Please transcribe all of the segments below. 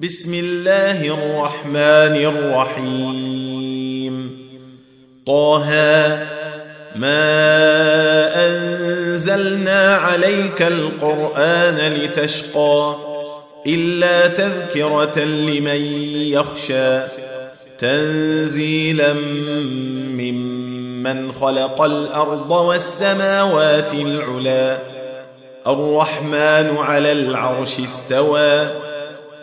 بسم الله الرحمن الرحيم. طه ما أنزلنا عليك القرآن لتشقى إلا تذكرة لمن يخشى تنزيلا ممن خلق الأرض والسماوات العلى الرحمن على العرش استوى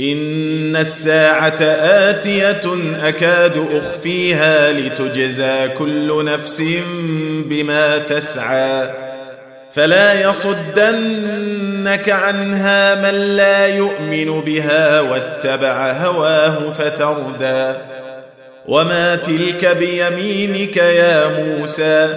إن الساعة آتية أكاد أخفيها لتجزى كل نفس بما تسعى. فلا يصدنك عنها من لا يؤمن بها واتبع هواه فتردى. وما تلك بيمينك يا موسى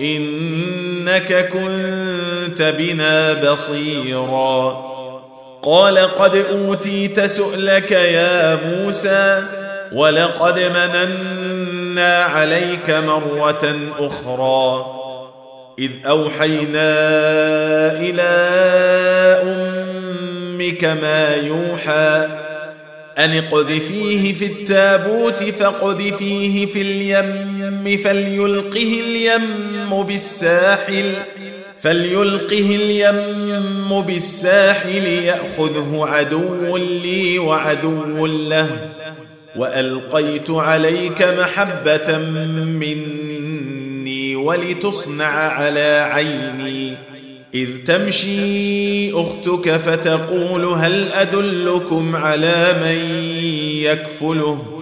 إنك كنت بنا بصيرا. قال قد أوتيت سؤلك يا موسى ولقد مننا عليك مرة أخرى. إذ أوحينا إلى أمك ما يوحى أن اقذفيه في التابوت فاقذفيه في اليم. فليلقه اليم بالساحل فليلقه اليم بالساحل يأخذه عدو لي وعدو له وألقيت عليك محبة مني ولتصنع على عيني إذ تمشي أختك فتقول هل أدلكم على من يكفله؟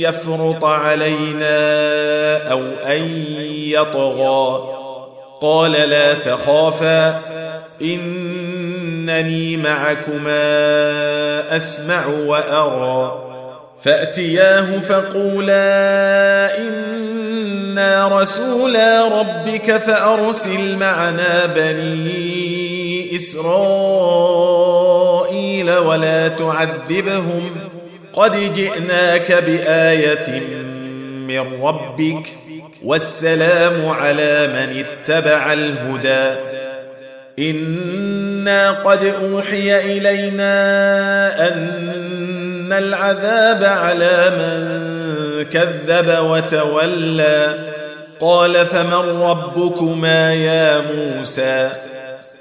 يفرط علينا أو أن يطغى. قال لا تخافا إنني معكما أسمع وأرى. فأتياه فقولا إنا رسولا ربك فأرسل معنا بني إسرائيل ولا تعذبهم. قد جئناك بآية من ربك والسلام على من اتبع الهدى. إنا قد أوحي إلينا أن العذاب على من كذب وتولى. قال فمن ربكما يا موسى؟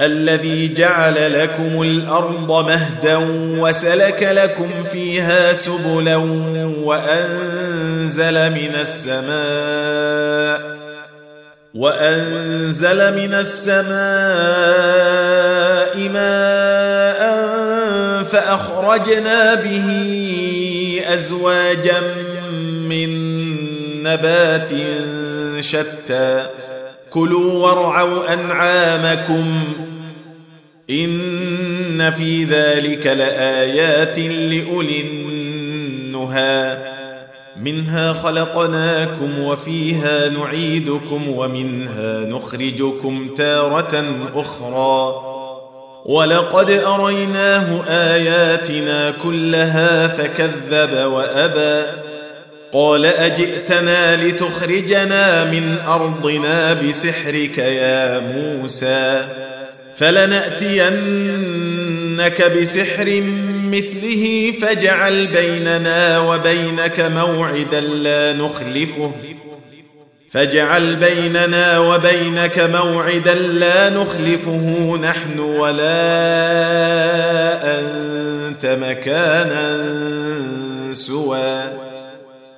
الذي جعل لكم الأرض مهدا وسلك لكم فيها سبلا وأنزل من السماء وأنزل من السماء ماء فأخرجنا به أزواجا من نبات شتى. كلوا وارعوا أنعامكم ان في ذلك لايات لاولي النهى. منها خلقناكم وفيها نعيدكم ومنها نخرجكم تاره أخرى. ولقد اريناه اياتنا كلها فكذب وابى. قال اجئتنا لتخرجنا من ارضنا بسحرك يا موسى. فلنأتينك بسحر مثله فاجعل بيننا وبينك موعدا لا نخلفه. فاجعل بيننا وبينك موعدا لا نخلفه. نحن ولا أنت مكانا سوى.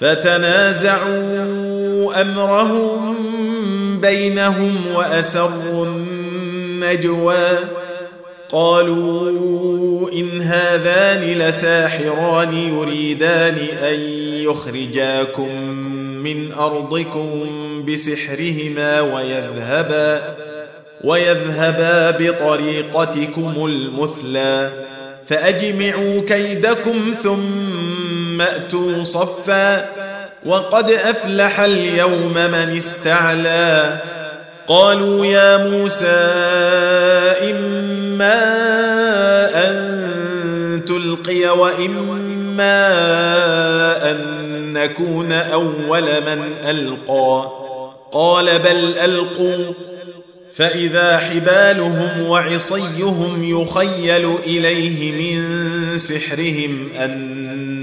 فتنازعوا أمرهم بينهم وأسروا النجوى. قالوا إن هذان لساحران يريدان أن يخرجاكم من أرضكم بسحرهما ويذهبا ويذهبا بطريقتكم المثلى. فأجمعوا كيدكم ثم اتوا صفا وقد أفلح اليوم من استعلى. قالوا يا موسى إما أن تلقي وإما أن نكون أول من ألقى. قال بل ألقوا. فإذا حبالهم وعصيهم يخيل إليه من سحرهم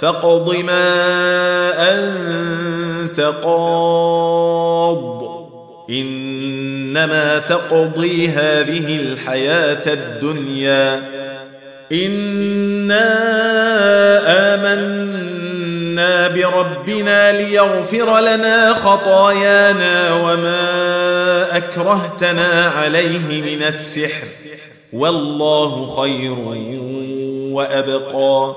فاقض ما أنت قاض. إنما تقضي هذه الحياة الدنيا. إنا آمنا بربنا ليغفر لنا خطايانا وما أكرهتنا عليه من السحر. والله خير وأبقى.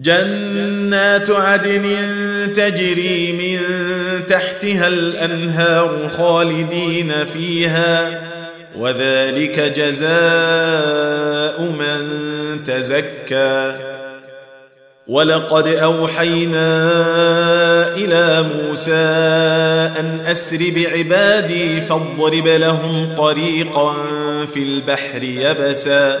جنات عدن تجري من تحتها الأنهار خالدين فيها وذلك جزاء من تزكى. ولقد أوحينا إلى موسى أن أسر بعبادي فاضرب لهم طريقا في البحر يبسا.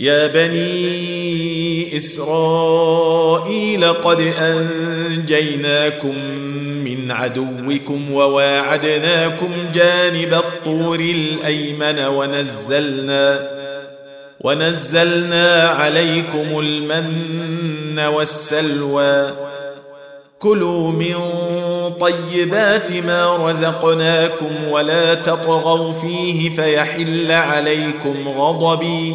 يا بني إسرائيل قد أنجيناكم من عدوكم وواعدناكم جانب الطور الأيمن ونزلنا ونزلنا عليكم المن والسلوى. كلوا من طيبات ما رزقناكم ولا تطغوا فيه فيحل عليكم غضبي.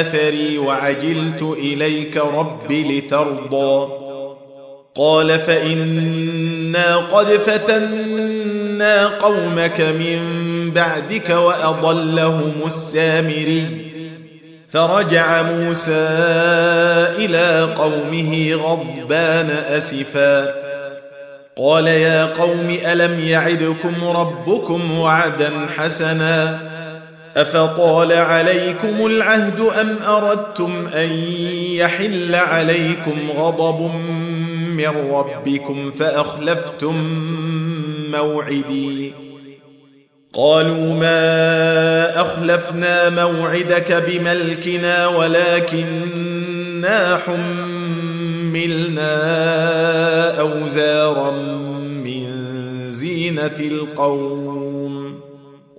اثري وعجلت إليك رب لترضى. قال فإنا قد فتنا قومك من بعدك وأضلهم السامري. فرجع موسى إلى قومه غضبان أسفا. قال يا قوم ألم يعدكم ربكم وعدا حسنا؟ أفطال عليكم العهد أم أردتم أن يحل عليكم غضب من ربكم فأخلفتم موعدي؟ قالوا ما أخلفنا موعدك بملكنا ولكننا حملنا أوزارا من زينة القوم.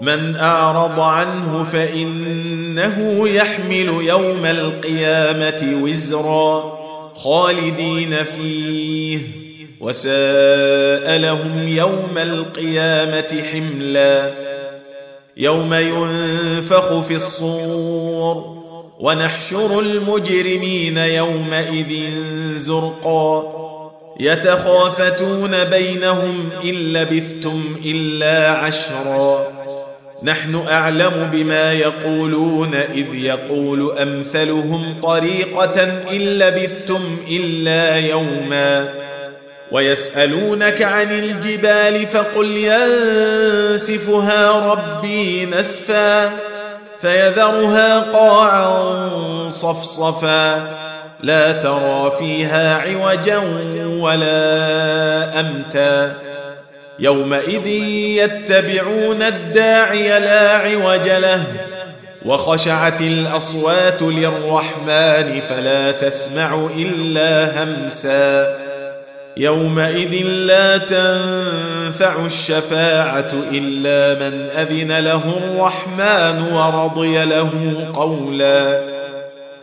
من أعرض عنه فإنه يحمل يوم القيامة وزرا خالدين فيه وساء لهم يوم القيامة حملا يوم ينفخ في الصور ونحشر المجرمين يومئذ زرقا. يتخافتون بينهم إن لبثتم إلا عشرا. نحن أعلم بما يقولون إذ يقول أمثلهم طريقة إن لبثتم إلا يوما ويسألونك عن الجبال فقل ينسفها ربي نسفا فيذرها قاعا صفصفا لا ترى فيها عوجا ولا أمتا يومئذ يتبعون الداعي لا عوج له وخشعت الأصوات للرحمن فلا تسمع إلا همسا. يومئذ لا تنفع الشفاعة إلا من أذن له الرحمن ورضي له قولا.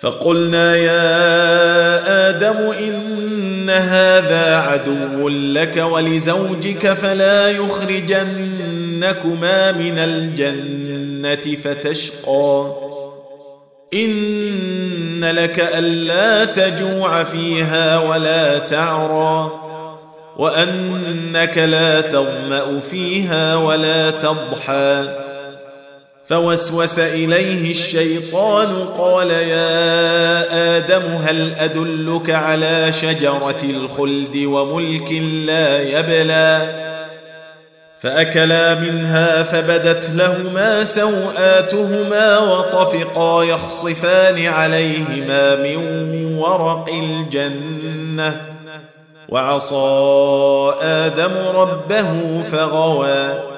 فقلنا يا آدم إن هذا عدو لك ولزوجك فلا يخرجنكما من الجنة فتشقى. إن لك ألا تجوع فيها ولا تعرى وأنك لا تظمأ فيها ولا تضحى. فوسوس إليه الشيطان قال يا آدم هل أدلك على شجرة الخلد وملك لا يبلى؟ فأكلا منها فبدت لهما سوآتهما وطفقا يخصفان عليهما من ورق الجنة. وعصى آدم ربه فغوى.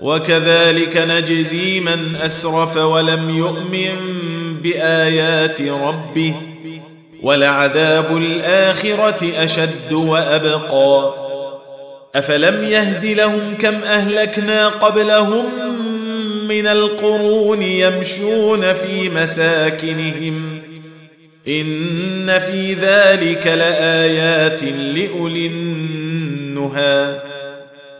وكذلك نجزي من أسرف ولم يؤمن بآيات ربه ولعذاب الآخرة أشد وأبقى. أفلم يهد لهم كم أهلكنا قبلهم من القرون يمشون في مساكنهم. إن في ذلك لآيات لأولي النهى.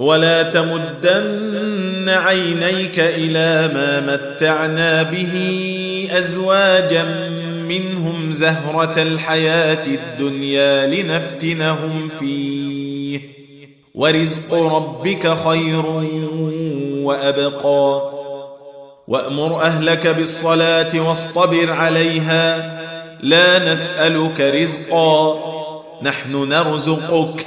ولا تمدن عينيك إلى ما متعنا به أزواجا منهم زهرة الحياة الدنيا لنفتنهم فيه. ورزق ربك خير وأبقى. وأمر أهلك بالصلاة واصطبر عليها. لا نسألك رزقا. نحن نرزقك.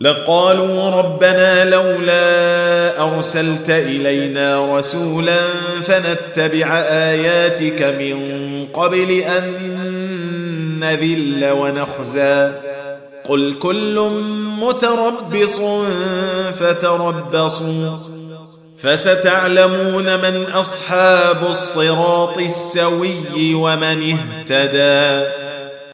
لقالوا ربنا لولا أرسلت إلينا رسولا فنتبع آياتك من قبل أن نذل ونخزى. قل كل متربص فتربصوا فستعلمون من أصحاب الصراط السوي ومن اهتدى.